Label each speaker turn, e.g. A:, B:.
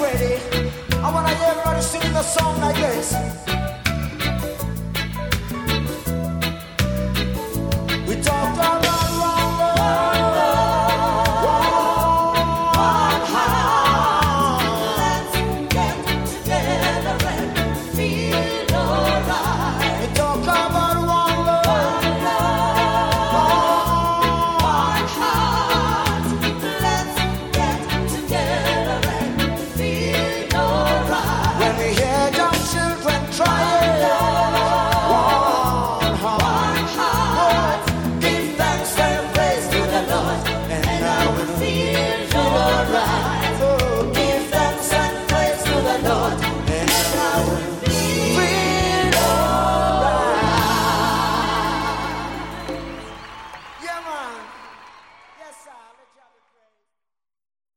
A: ready. I wanna hear everybody singing a song like this. We talked about Feel